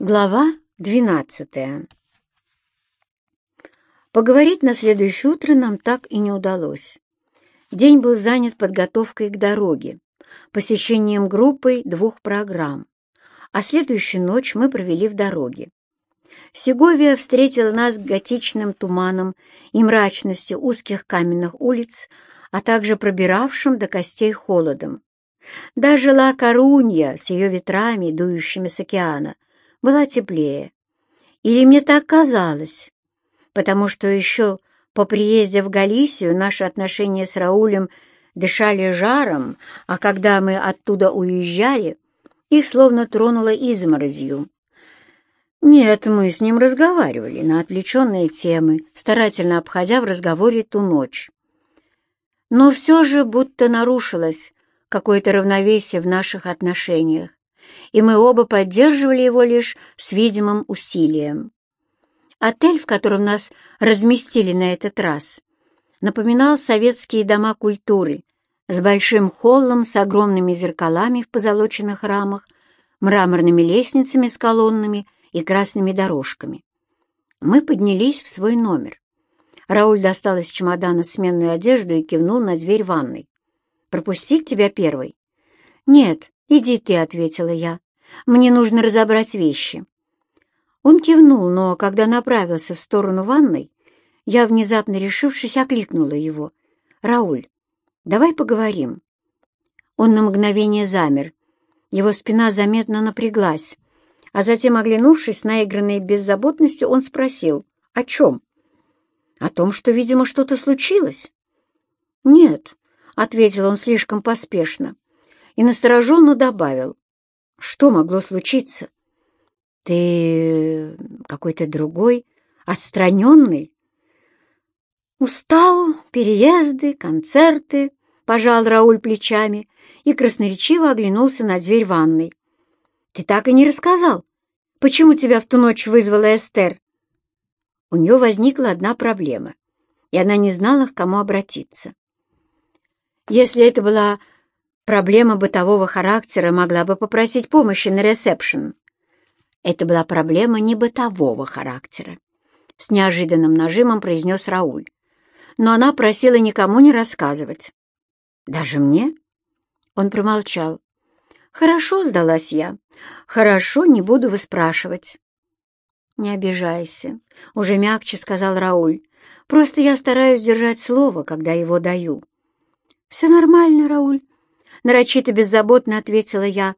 Глава двенадцатая Поговорить на следующее утро нам так и не удалось. День был занят подготовкой к дороге, посещением группой двух программ, а следующую ночь мы провели в дороге. Сеговия встретила нас готичным туманом и мрачностью узких каменных улиц, а также пробиравшим до костей холодом. Даже Ла Корунья с ее ветрами, дующими с океана, была теплее. Или мне так казалось, потому что еще по приезде в Галисию наши отношения с Раулем дышали жаром, а когда мы оттуда уезжали, их словно тронуло изморозью. Нет, мы с ним разговаривали на отвлеченные темы, старательно обходя в разговоре ту ночь. Но все же будто нарушилось какое-то равновесие в наших отношениях, и мы оба поддерживали его лишь с видимым усилием. Отель, в котором нас разместили на этот раз, напоминал советские дома культуры с большим холлом с огромными зеркалами в позолоченных рамах, мраморными лестницами с колоннами и красными дорожками. Мы поднялись в свой номер. Рауль достал из чемодана сменную одежду и кивнул на дверь ванной. «Пропустить тебя первой?» «Нет, иди ты», — ответила я. Мне нужно разобрать вещи». Он кивнул, но когда направился в сторону ванной, я, внезапно решившись, окликнула его. «Рауль, давай поговорим». Он на мгновение замер. Его спина заметно напряглась, а затем, оглянувшись, наигранной беззаботностью, он спросил, «О чем?» «О том, что, видимо, что-то случилось?» «Нет», — ответил он слишком поспешно и настороженно добавил, что могло случиться? Ты какой-то другой, отстраненный? Устал, переезды, концерты, пожал Рауль плечами и красноречиво оглянулся на дверь ванной. Ты так и не рассказал, почему тебя в ту ночь вызвала Эстер? У нее возникла одна проблема, и она не знала, к кому обратиться. Если это была Проблема бытового характера могла бы попросить помощи на ресепшн. Это была проблема не бытового характера. С неожиданным нажимом произнес Рауль. Но она просила никому не рассказывать. «Даже мне?» Он промолчал. «Хорошо», — сдалась я. «Хорошо, не буду выспрашивать». «Не обижайся», — уже мягче сказал Рауль. «Просто я стараюсь держать слово, когда его даю». «Все нормально, Рауль», нарочито беззаботно ответила я,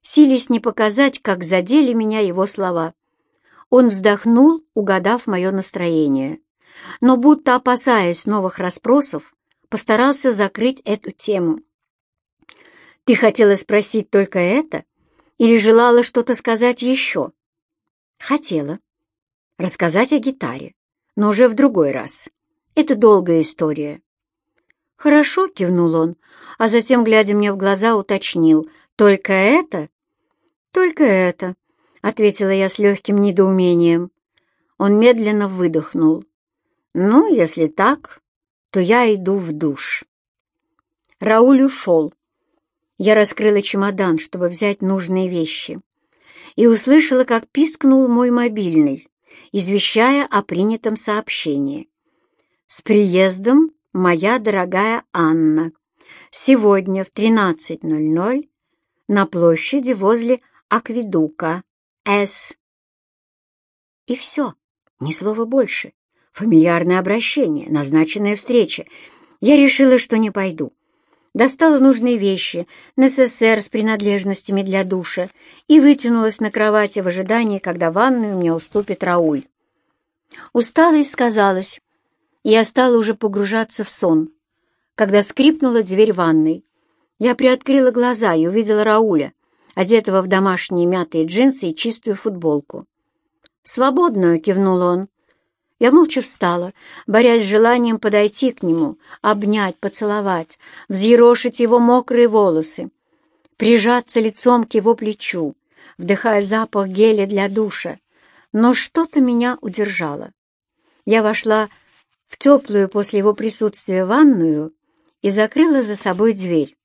силясь не показать, как задели меня его слова. Он вздохнул, угадав мое настроение, но, будто опасаясь новых расспросов, постарался закрыть эту тему. «Ты хотела спросить только это? Или желала что-то сказать еще?» «Хотела. Рассказать о гитаре, но уже в другой раз. Это долгая история. «Хорошо», — кивнул он, а затем, глядя мне в глаза, уточнил. «Только это?» «Только это», — ответила я с легким недоумением. Он медленно выдохнул. «Ну, если так, то я иду в душ». Рауль ушел. Я раскрыла чемодан, чтобы взять нужные вещи, и услышала, как пискнул мой мобильный, извещая о принятом сообщении. «С приездом моя дорогая Анна, сегодня в 13.00 на площади возле Акведука, С. И все, ни слова больше. Фамильярное обращение, назначенная встреча. Я решила, что не пойду. Достала нужные вещи, НССР с принадлежностями для душа и вытянулась на кровати в ожидании, когда ванную мне уступит Рауль. Усталость сказалась, я стала уже погружаться в сон, когда скрипнула дверь ванной. Я приоткрыла глаза и увидела Рауля, одетого в домашние мятые джинсы и чистую футболку. «Свободную!» — кивнул он. Я молча встала, борясь с желанием подойти к нему, обнять, поцеловать, взъерошить его мокрые волосы, прижаться лицом к его плечу, вдыхая запах геля для душа. Но что-то меня удержало. Я вошла в теплую после его присутствия ванную и закрыла за собой дверь.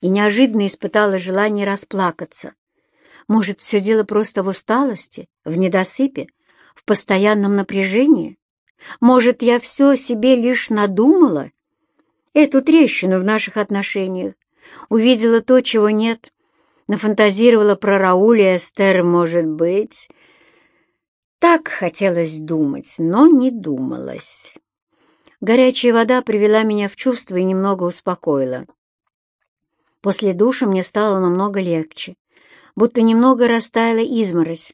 И неожиданно испытала желание расплакаться. Может, все дело просто в усталости, в недосыпе, в постоянном напряжении? Может, я все себе лишь надумала? Эту трещину в наших отношениях. Увидела то, чего нет. Нафантазировала про Рауля и Эстер, может быть. Так хотелось думать, но не думалось. Горячая вода привела меня в чувство и немного успокоила. После душа мне стало намного легче, будто немного растаяла изморозь,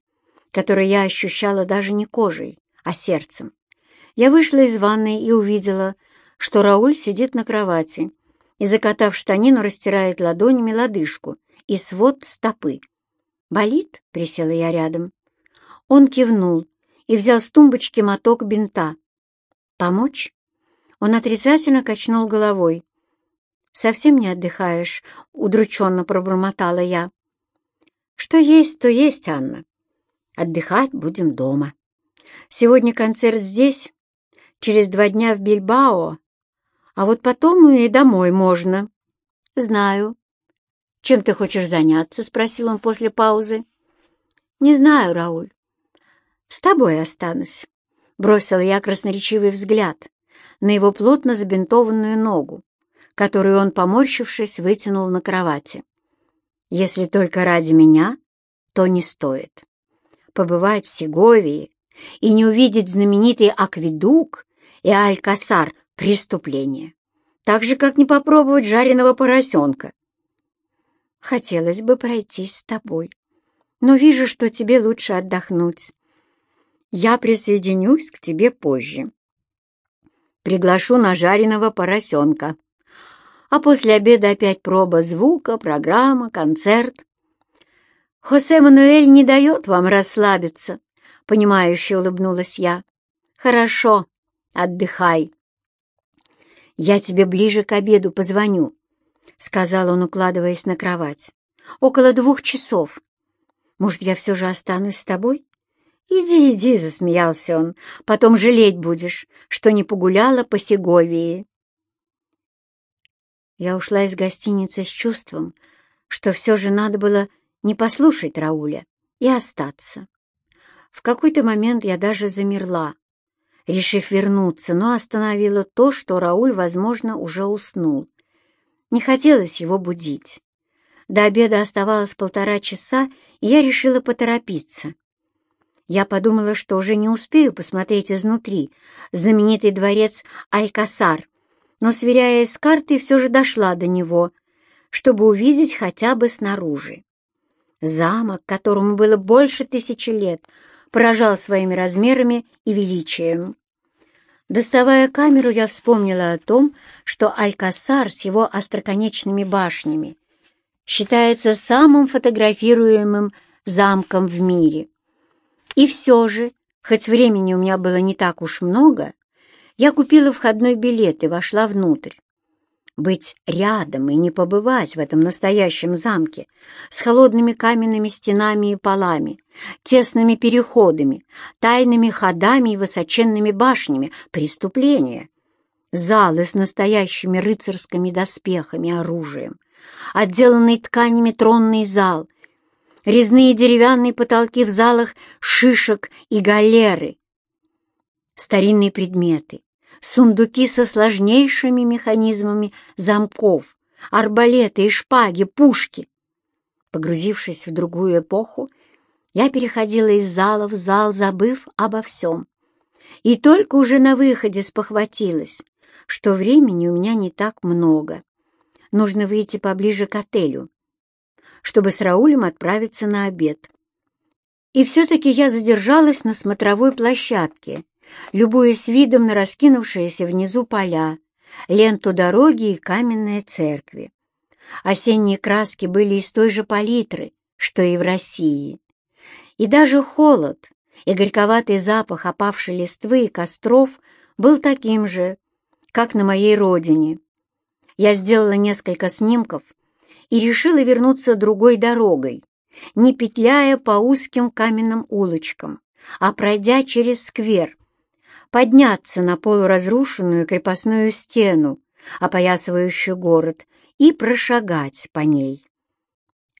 которую я ощущала даже не кожей, а сердцем. Я вышла из ванной и увидела, что Рауль сидит на кровати и, закатав штанину, растирает ладонями лодыжку и свод стопы. «Болит?» — присела я рядом. Он кивнул и взял с тумбочки моток бинта. «Помочь?» Он отрицательно качнул головой. «Совсем не отдыхаешь?» — удрученно пробормотала я. «Что есть, то есть, Анна. Отдыхать будем дома. Сегодня концерт здесь, через два дня в Бильбао, а вот потом и домой можно». «Знаю». «Чем ты хочешь заняться?» — спросил он после паузы. «Не знаю, Рауль. С тобой останусь», — бросил я красноречивый взгляд на его плотно забинтованную ногу, которую он, поморщившись, вытянул на кровати. «Если только ради меня, то не стоит. Побывать в Сеговии и не увидеть знаменитый акведук и Алькасар — преступление. Так же, как не попробовать жареного поросенка. Хотелось бы пройтись с тобой, но вижу, что тебе лучше отдохнуть. Я присоединюсь к тебе позже. Приглашу на жареного поросенка. А после обеда опять проба звука, программа, концерт. Хосе Мануэль не дает вам расслабиться, — понимающе улыбнулась я. Хорошо, отдыхай. Я тебе ближе к обеду позвоню, — сказал он, укладываясь на кровать. Около двух часов. Может, я все же останусь с тобой? «Иди, иди», — засмеялся он, — «потом жалеть будешь, что не погуляла по Сеговии». Я ушла из гостиницы с чувством, что все же надо было не послушать Рауля и остаться. В какой-то момент я даже замерла, решив вернуться, но остановила то, что Рауль, возможно, уже уснул. Не хотелось его будить. До обеда оставалось полтора часа, и я решила поторопиться. Я подумала, что уже не успею посмотреть изнутри знаменитый дворец Алькасар, но, сверяясь с картой, все же дошла до него, чтобы увидеть хотя бы снаружи. Замок, которому было больше тысячи лет, поражал своими размерами и величием. Доставая камеру, я вспомнила о том, что Алькасар с его остроконечными башнями считается самым фотографируемым замком в мире. И все же, хоть времени у меня было не так уж много, я купила входной билет и вошла внутрь. Быть рядом и не побывать в этом настоящем замке с холодными каменными стенами и полами, тесными переходами, тайными ходами и высоченными башнями — преступление. Залы с настоящими рыцарскими доспехами и оружием, отделанный тканями тронный зал резные деревянные потолки в залах шишек и галеры, старинные предметы, сундуки со сложнейшими механизмами замков, арбалеты и шпаги, пушки. Погрузившись в другую эпоху, я переходила из зала в зал, забыв обо всем. И только уже на выходе спохватилась, что времени у меня не так много. Нужно выйти поближе к отелю, чтобы с Раулем отправиться на обед. И все-таки я задержалась на смотровой площадке, любуясь видом на раскинувшиеся внизу поля, ленту дороги и каменные церкви. Осенние краски были из той же палитры, что и в России. И даже холод и горьковатый запах опавшей листвы и костров был таким же, как на моей родине. Я сделала несколько снимков и решила вернуться другой дорогой, не петляя по узким каменным улочкам, а пройдя через сквер, подняться на полуразрушенную крепостную стену, опоясывающую город, и прошагать по ней.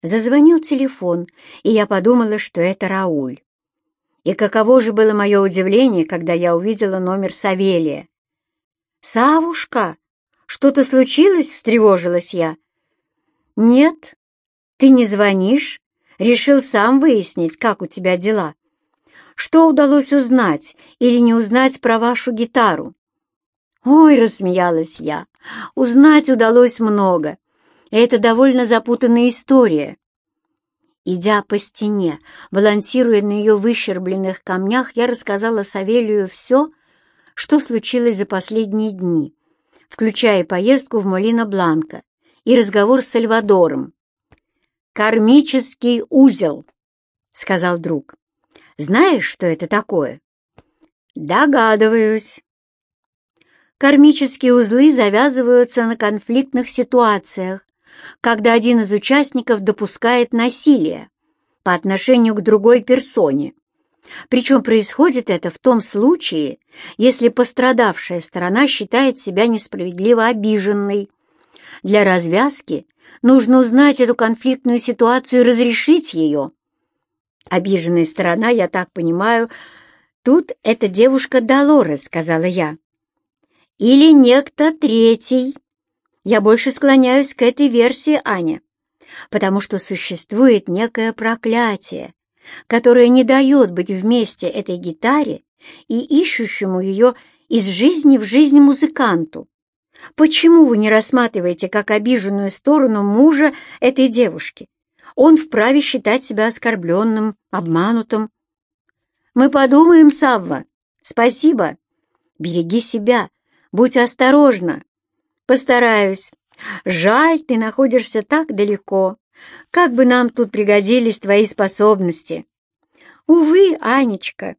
Зазвонил телефон, и я подумала, что это Рауль. И каково же было мое удивление, когда я увидела номер Савелия. «Савушка, что-то случилось?» — встревожилась я. «Нет, ты не звонишь. Решил сам выяснить, как у тебя дела. Что удалось узнать или не узнать про вашу гитару?» «Ой!» — рассмеялась я. «Узнать удалось много. Это довольно запутанная история». Идя по стене, балансируя на ее выщербленных камнях, я рассказала Савелию все, что случилось за последние дни, включая поездку в Молина-Бланко и разговор с Сальвадором. «Кармический узел», — сказал друг. «Знаешь, что это такое?» «Догадываюсь». Кармические узлы завязываются на конфликтных ситуациях, когда один из участников допускает насилие по отношению к другой персоне. Причем происходит это в том случае, если пострадавшая сторона считает себя несправедливо обиженной. Для развязки нужно узнать эту конфликтную ситуацию и разрешить ее. Обиженная сторона, я так понимаю, тут эта девушка Долорес, сказала я. Или некто третий. Я больше склоняюсь к этой версии, Аня, потому что существует некое проклятие, которое не дает быть вместе этой гитаре и ищущему ее из жизни в жизнь музыканту. Почему вы не рассматриваете как обиженную сторону мужа этой девушки? Он вправе считать себя оскорбленным, обманутым. Мы подумаем, Савва. Спасибо. Береги себя. Будь осторожна. Постараюсь. Жаль, ты находишься так далеко. Как бы нам тут пригодились твои способности. Увы, Анечка.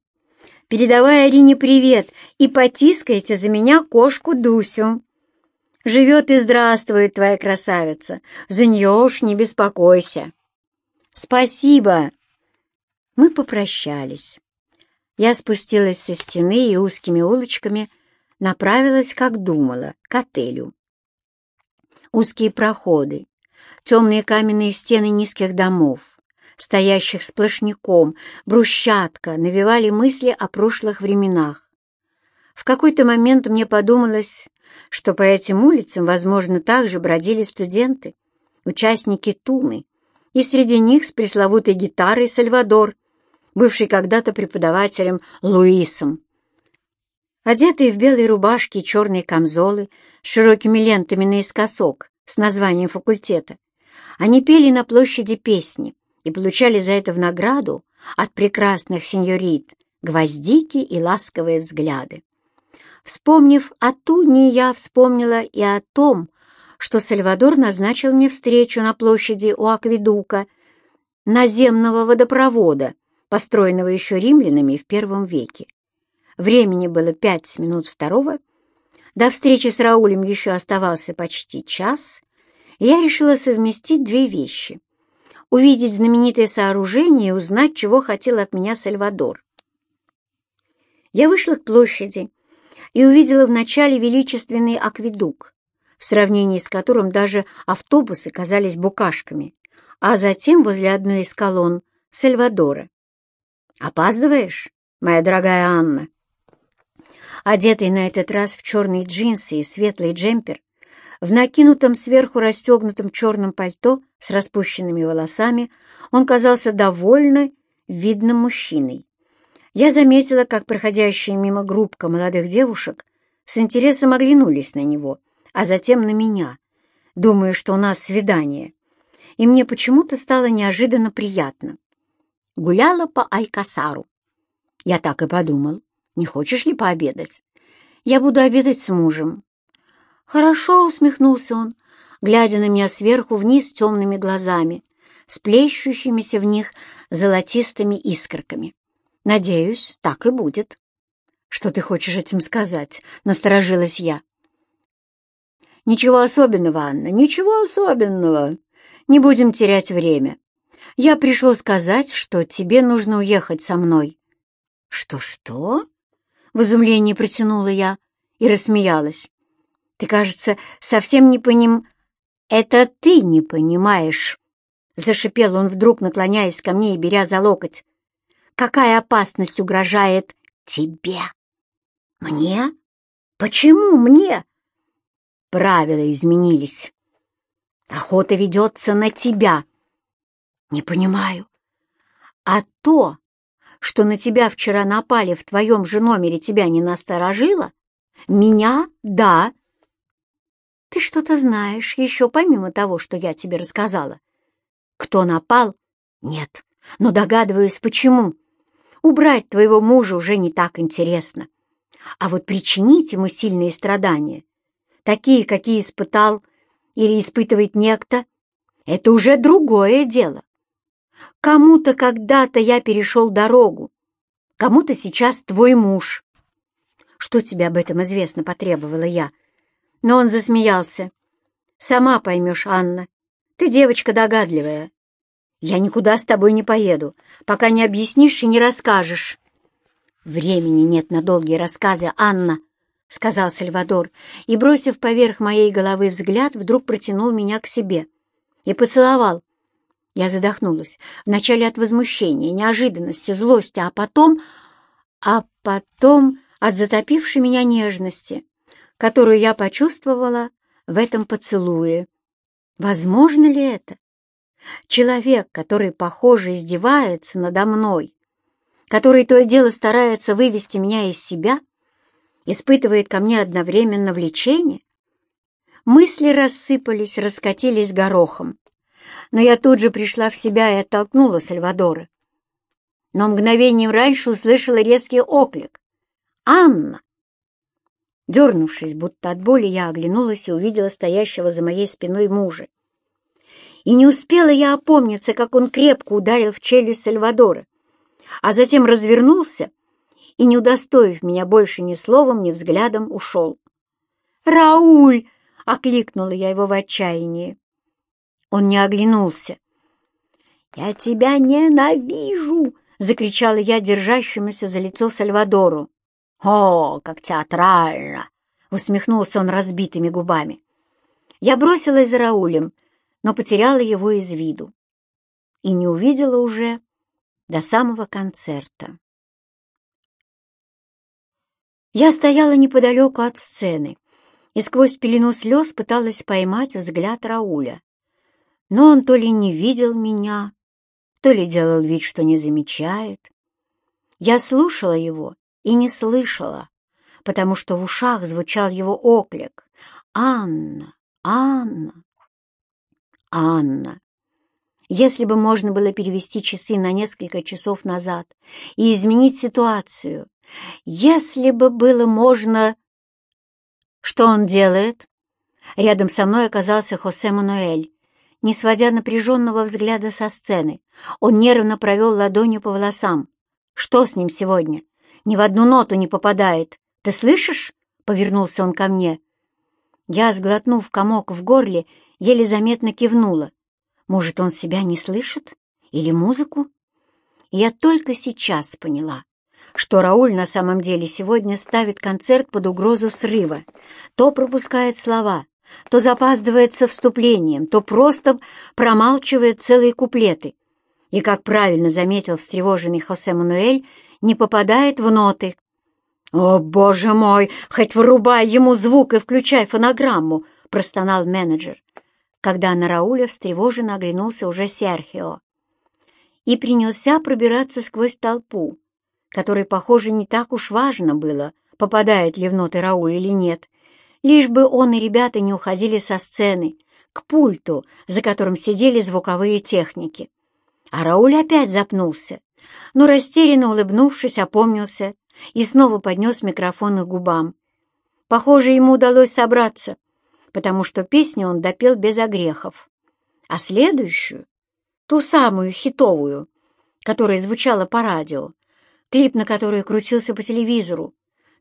Передавай Арине привет и потискайте за меня кошку Дусю. Живет и здравствует твоя красавица. За нее уж не беспокойся. Спасибо. Мы попрощались. Я спустилась со стены и узкими улочками направилась, как думала, к отелю узкие проходы, темные каменные стены низких домов, стоящих сплошняком, брусчатка, навевали мысли о прошлых временах. В какой-то момент мне подумалось, что по этим улицам, возможно, также бродили студенты, участники Туны, и среди них с пресловутой гитарой Сальвадор, бывший когда-то преподавателем Луисом. Одетые в белые рубашки и черные камзолы с широкими лентами наискосок с названием факультета, они пели на площади песни и получали за это в награду от прекрасных сеньорит гвоздики и ласковые взгляды. Вспомнив о Туне, я вспомнила и о том, что Сальвадор назначил мне встречу на площади у Акведука, наземного водопровода, построенного еще римлянами в первом веке. Времени было пять минут второго. До встречи с Раулем еще оставался почти час, я решила совместить две вещи — увидеть знаменитое сооружение и узнать, чего хотел от меня Сальвадор. Я вышла к площади и увидела вначале величественный акведук, в сравнении с которым даже автобусы казались букашками, а затем возле одной из колонн Сальвадора. «Опаздываешь, моя дорогая Анна?» одетый на этот раз в черные джинсы и светлый джемпер, в накинутом сверху расстегнутом черном пальто с распущенными волосами, он казался довольно видным мужчиной. Я заметила, как проходящая мимо группка молодых девушек с интересом оглянулись на него, а затем на меня, думая, что у нас свидание. И мне почему-то стало неожиданно приятно. Гуляла по Алькасару. Я так и подумал. Не хочешь ли пообедать? Я буду обедать с мужем». «Хорошо», — усмехнулся он, глядя на меня сверху вниз темными глазами, с плещущимися в них золотистыми искорками. «Надеюсь, так и будет». «Что ты хочешь этим сказать?» — насторожилась я. «Ничего особенного, Анна, ничего особенного. Не будем терять время. Я пришел сказать, что тебе нужно уехать со мной». «Что-что?» В изумлении протянула я и рассмеялась. «Ты, кажется, совсем не поним...» «Это ты не понимаешь», — зашипел он вдруг, наклоняясь ко мне и беря за локоть. «Какая опасность угрожает тебе?» «Мне? Почему мне?» «Правила изменились. Охота ведется на тебя». «Не понимаю. А то, что на тебя вчера напали в твоем же номере, тебя не насторожило? Меня — да. Ты что-то знаешь еще помимо того, что я тебе рассказала. Кто напал? Нет, но догадываюсь, почему. Убрать твоего мужа уже не так интересно. А вот причинить ему сильные страдания, такие, какие испытал или испытывает некто, это уже другое дело. Кому-то когда-то я перешел дорогу, кому-то сейчас твой муж. Что тебе об этом известно, потребовала я. Но он засмеялся. Сама поймешь, Анна, ты девочка догадливая. Я никуда с тобой не поеду, пока не объяснишь и не расскажешь. Времени нет на долгие рассказы, Анна, — сказал Сальвадор, и, бросив поверх моей головы взгляд, вдруг протянул меня к себе и поцеловал, я задохнулась, вначале от возмущения, неожиданности, злости, а потом... а потом от затопившей меня нежности, которую я почувствовала в этом поцелуе. Возможно ли это? Человек, который, похоже, издевается надо мной, который то и дело старается вывести меня из себя, испытывает ко мне одновременно влечение? Мысли рассыпались, раскатились горохом но я тут же пришла в себя и оттолкнула Сальвадора. Но мгновением раньше услышала резкий оклик. «Анна!» Дернувшись, будто от боли, я оглянулась и увидела стоящего за моей спиной мужа. И не успела я опомниться, как он крепко ударил в челюсть Сальвадора, а затем развернулся и, не удостоив меня больше ни словом, ни взглядом, ушел. «Рауль!» — окликнула я его в отчаянии. Он не оглянулся. «Я тебя ненавижу!» — закричала я держащемуся за лицо Сальвадору. «О, как театрально!» — усмехнулся он разбитыми губами. Я бросилась за Раулем, но потеряла его из виду и не увидела уже до самого концерта. Я стояла неподалеку от сцены и сквозь пелену слез пыталась поймать взгляд Рауля но он то ли не видел меня, то ли делал вид, что не замечает. Я слушала его и не слышала, потому что в ушах звучал его оклик «Анна! Анна! Анна!» Если бы можно было перевести часы на несколько часов назад и изменить ситуацию, если бы было можно... Что он делает? Рядом со мной оказался Хосе Мануэль, не сводя напряженного взгляда со сцены. Он нервно провел ладонью по волосам. «Что с ним сегодня? Ни в одну ноту не попадает. Ты слышишь?» — повернулся он ко мне. Я, сглотнув комок в горле, еле заметно кивнула. «Может, он себя не слышит? Или музыку?» я только сейчас поняла, что Рауль на самом деле сегодня ставит концерт под угрозу срыва, то пропускает слова, то запаздывает со вступлением, то просто промалчивает целые куплеты. И, как правильно заметил встревоженный Хосе Мануэль, не попадает в ноты. «О, боже мой! Хоть вырубай ему звук и включай фонограмму!» — простонал менеджер, когда на Рауля встревоженно оглянулся уже Серхио. И принялся пробираться сквозь толпу, которой, похоже, не так уж важно было, попадает ли в ноты Рауль или нет — лишь бы он и ребята не уходили со сцены, к пульту, за которым сидели звуковые техники. А Рауль опять запнулся, но растерянно улыбнувшись, опомнился и снова поднес микрофон к губам. Похоже, ему удалось собраться, потому что песню он допел без огрехов. А следующую, ту самую хитовую, которая звучала по радио, клип на который крутился по телевизору,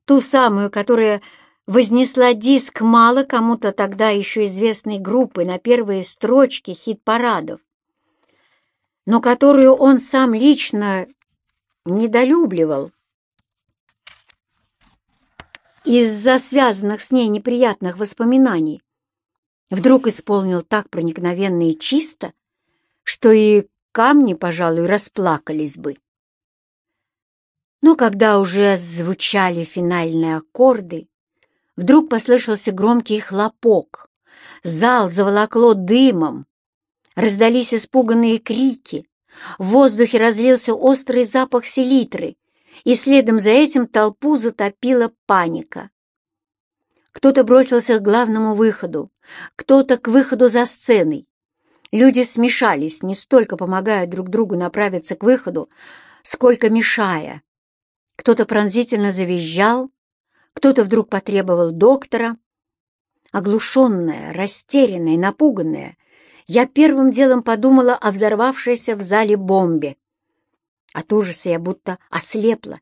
ту самую, которая вознесла диск мало кому-то тогда еще известной группы на первые строчки хит-парадов, но которую он сам лично недолюбливал из-за связанных с ней неприятных воспоминаний, вдруг исполнил так проникновенно и чисто, что и камни, пожалуй, расплакались бы. Но когда уже звучали финальные аккорды, вдруг послышался громкий хлопок. Зал заволокло дымом. Раздались испуганные крики. В воздухе разлился острый запах селитры, и следом за этим толпу затопила паника. Кто-то бросился к главному выходу, кто-то к выходу за сценой. Люди смешались, не столько помогая друг другу направиться к выходу, сколько мешая. Кто-то пронзительно завизжал, кто-то вдруг потребовал доктора. Оглушенная, растерянная, напуганная, я первым делом подумала о взорвавшейся в зале бомбе. От ужаса я будто ослепла,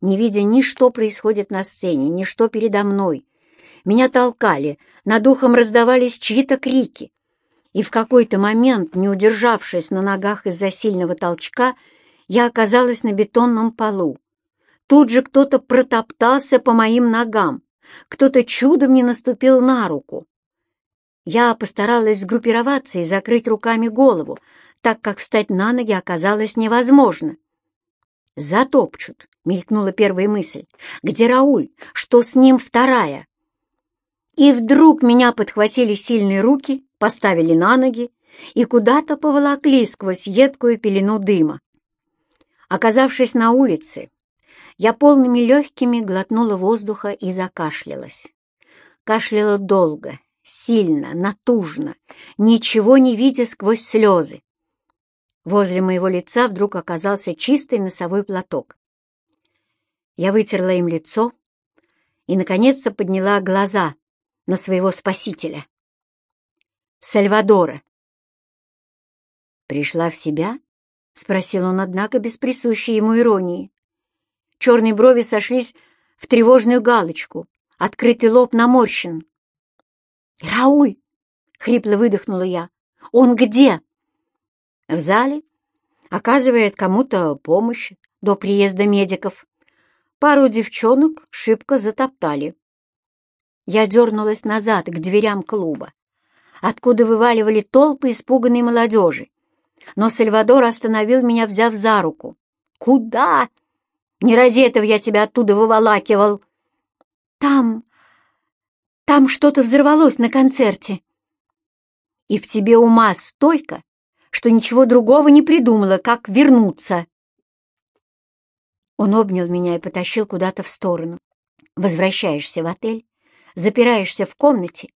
не видя ни что происходит на сцене, ни что передо мной. Меня толкали, над ухом раздавались чьи-то крики. И в какой-то момент, не удержавшись на ногах из-за сильного толчка, я оказалась на бетонном полу. Тут же кто-то протоптался по моим ногам, кто-то чудом не наступил на руку. Я постаралась сгруппироваться и закрыть руками голову, так как встать на ноги оказалось невозможно. «Затопчут», — мелькнула первая мысль. «Где Рауль? Что с ним вторая?» И вдруг меня подхватили сильные руки, поставили на ноги и куда-то поволокли сквозь едкую пелену дыма. Оказавшись на улице, я полными легкими глотнула воздуха и закашлялась. Кашляла долго, сильно, натужно, ничего не видя сквозь слезы. Возле моего лица вдруг оказался чистый носовой платок. Я вытерла им лицо и, наконец-то, подняла глаза на своего спасителя. Сальвадора. «Пришла в себя?» — спросил он, однако, без присущей ему иронии. Черные брови сошлись в тревожную галочку, открытый лоб наморщен. «Рауль!» — хрипло выдохнула я. «Он где?» «В зале. Оказывает кому-то помощь до приезда медиков. Пару девчонок шибко затоптали. Я дернулась назад к дверям клуба, откуда вываливали толпы испуганной молодежи. Но Сальвадор остановил меня, взяв за руку. «Куда? Не ради этого я тебя оттуда выволакивал!» «Там... там что-то взорвалось на концерте!» «И в тебе ума столько, что ничего другого не придумала, как вернуться!» Он обнял меня и потащил куда-то в сторону. «Возвращаешься в отель, запираешься в комнате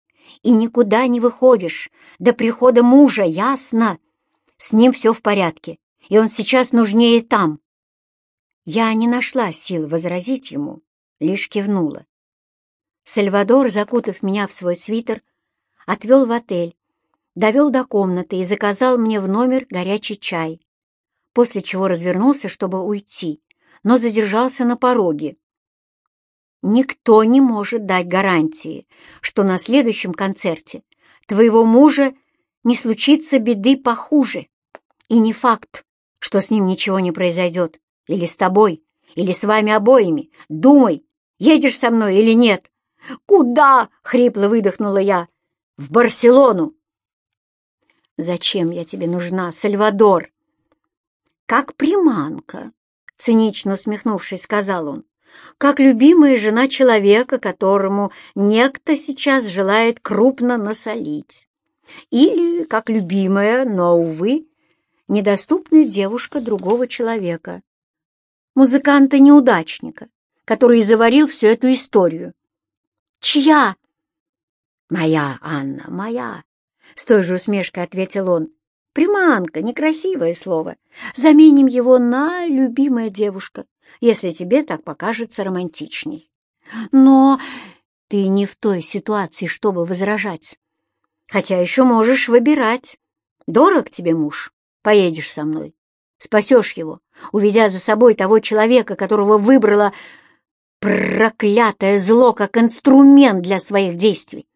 и никуда не выходишь до прихода мужа, ясно? С ним все в порядке, и он сейчас нужнее там. Я не нашла сил возразить ему, лишь кивнула. Сальвадор, закутав меня в свой свитер, отвел в отель, довел до комнаты и заказал мне в номер горячий чай, после чего развернулся, чтобы уйти, но задержался на пороге. Никто не может дать гарантии, что на следующем концерте твоего мужа не случится беды похуже. И не факт, что с ним ничего не произойдет. Или с тобой, или с вами обоими. Думай, едешь со мной или нет. «Куда?» — хрипло выдохнула я. «В Барселону». «Зачем я тебе нужна, Сальвадор?» «Как приманка», — цинично усмехнувшись, сказал он как любимая жена человека, которому некто сейчас желает крупно насолить. Или как любимая, но, увы, недоступная девушка другого человека. Музыканта-неудачника, который заварил всю эту историю. «Чья?» «Моя, Анна, моя!» — с той же усмешкой ответил он. «Приманка, некрасивое слово. Заменим его на «любимая девушка» если тебе так покажется романтичней. Но ты не в той ситуации, чтобы возражать. Хотя еще можешь выбирать. Дорог тебе муж? Поедешь со мной. Спасешь его, уведя за собой того человека, которого выбрала проклятое зло как инструмент для своих действий.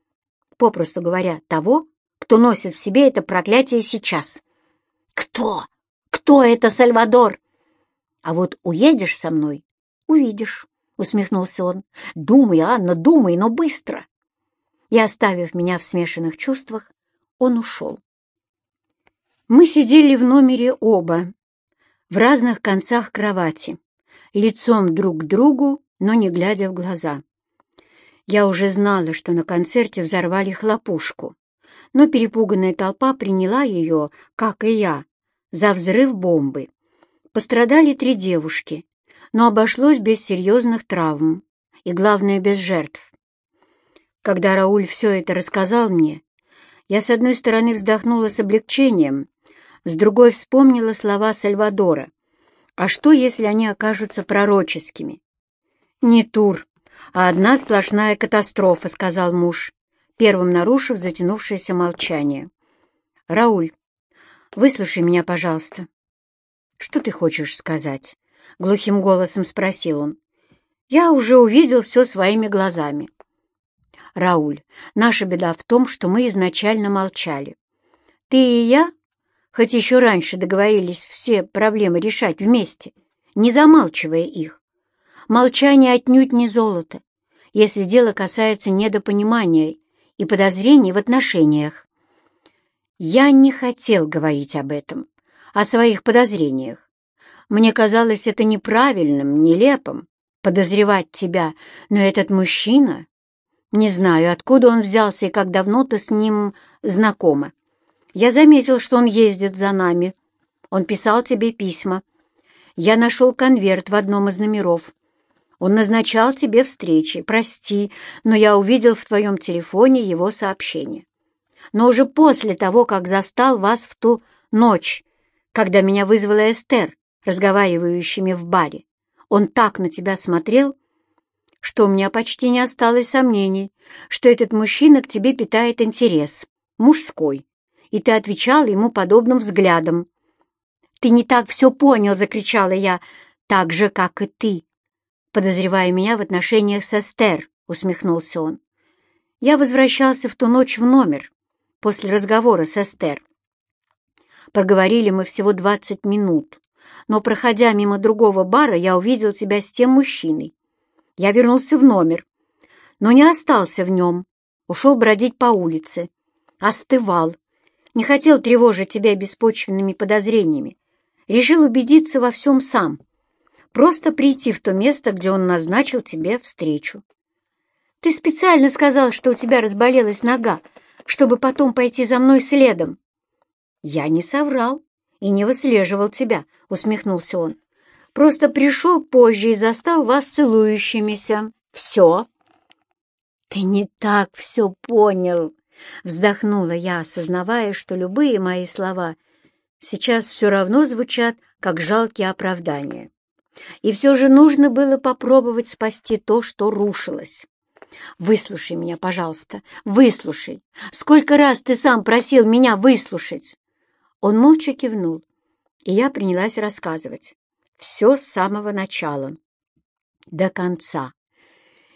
Попросту говоря, того, кто носит в себе это проклятие сейчас. Кто? Кто это, Сальвадор? А вот уедешь со мной — увидишь, — усмехнулся он. Думай, Анна, думай, но быстро. И, оставив меня в смешанных чувствах, он ушел. Мы сидели в номере оба, в разных концах кровати, лицом друг к другу, но не глядя в глаза. Я уже знала, что на концерте взорвали хлопушку, но перепуганная толпа приняла ее, как и я, за взрыв бомбы. Пострадали три девушки, но обошлось без серьезных травм и, главное, без жертв. Когда Рауль все это рассказал мне, я с одной стороны вздохнула с облегчением, с другой вспомнила слова Сальвадора. А что, если они окажутся пророческими? «Не тур, а одна сплошная катастрофа», — сказал муж, первым нарушив затянувшееся молчание. «Рауль, выслушай меня, пожалуйста». «Что ты хочешь сказать?» — глухим голосом спросил он. «Я уже увидел все своими глазами». «Рауль, наша беда в том, что мы изначально молчали. Ты и я хоть еще раньше договорились все проблемы решать вместе, не замалчивая их. Молчание отнюдь не золото, если дело касается недопонимания и подозрений в отношениях. Я не хотел говорить об этом, о своих подозрениях. Мне казалось это неправильным, нелепым, подозревать тебя, но этот мужчина... Не знаю, откуда он взялся и как давно ты с ним знакома. Я заметил, что он ездит за нами. Он писал тебе письма. Я нашел конверт в одном из номеров. Он назначал тебе встречи. Прости, но я увидел в твоем телефоне его сообщение. Но уже после того, как застал вас в ту ночь, когда меня вызвала Эстер, разговаривающими в баре, он так на тебя смотрел, что у меня почти не осталось сомнений, что этот мужчина к тебе питает интерес, мужской, и ты отвечал ему подобным взглядом. «Ты не так все понял!» — закричала я. «Так же, как и ты!» «Подозревая меня в отношениях с Эстер», — усмехнулся он. Я возвращался в ту ночь в номер после разговора с Эстер. Проговорили мы всего двадцать минут, но, проходя мимо другого бара, я увидел тебя с тем мужчиной. Я вернулся в номер, но не остался в нем, ушел бродить по улице, остывал, не хотел тревожить тебя беспочвенными подозрениями. Решил убедиться во всем сам. Просто прийти в то место, где он назначил тебе встречу. Ты специально сказал, что у тебя разболелась нога, чтобы потом пойти за мной следом. Я не соврал и не выслеживал тебя, усмехнулся он. Просто пришел позже и застал вас целующимися. Все. Ты не так все понял, Вздохнула я, осознавая, что любые мои слова сейчас все равно звучат, как жалкие оправдания. И все же нужно было попробовать спасти то, что рушилось. «Выслушай меня, пожалуйста, выслушай. Сколько раз ты сам просил меня выслушать?» Он молча кивнул, и я принялась рассказывать. Все с самого начала. До конца.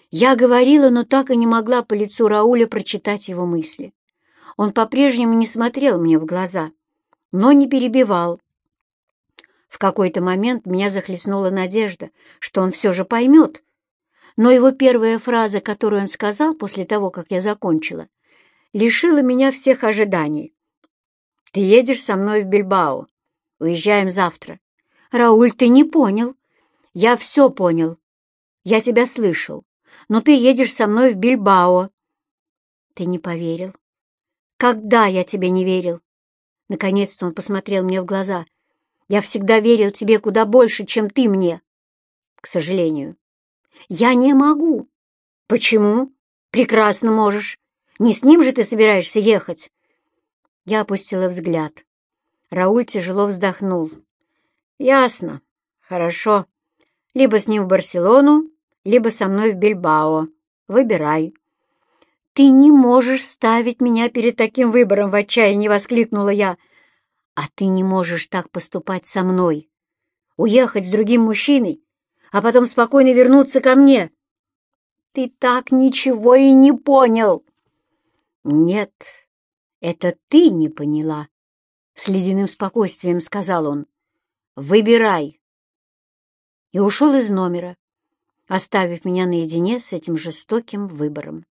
Я говорила, но так и не могла по лицу Рауля прочитать его мысли. Он по-прежнему не смотрел мне в глаза, но не перебивал. В какой-то момент меня захлестнула надежда, что он все же поймет. Но его первая фраза, которую он сказал после того, как я закончила, лишила меня всех ожиданий. «Ты едешь со мной в Бильбао. Уезжаем завтра». «Рауль, ты не понял». «Я все понял. Я тебя слышал но ты едешь со мной в Бильбао». «Ты не поверил?» «Когда я тебе не верил?» Наконец-то он посмотрел мне в глаза. «Я всегда верил тебе куда больше, чем ты мне». «К сожалению». «Я не могу». «Почему?» «Прекрасно можешь. Не с ним же ты собираешься ехать?» Я опустила взгляд. Рауль тяжело вздохнул. «Ясно. Хорошо. Либо с ним в Барселону, либо со мной в Бильбао. Выбирай». «Ты не можешь ставить меня перед таким выбором!» — в отчаянии воскликнула я. «А ты не можешь так поступать со мной. Уехать с другим мужчиной, а потом спокойно вернуться ко мне. Ты так ничего и не понял!» «Нет, это ты не поняла!» — с ледяным спокойствием сказал он. «Выбирай!» И ушел из номера, оставив меня наедине с этим жестоким выбором.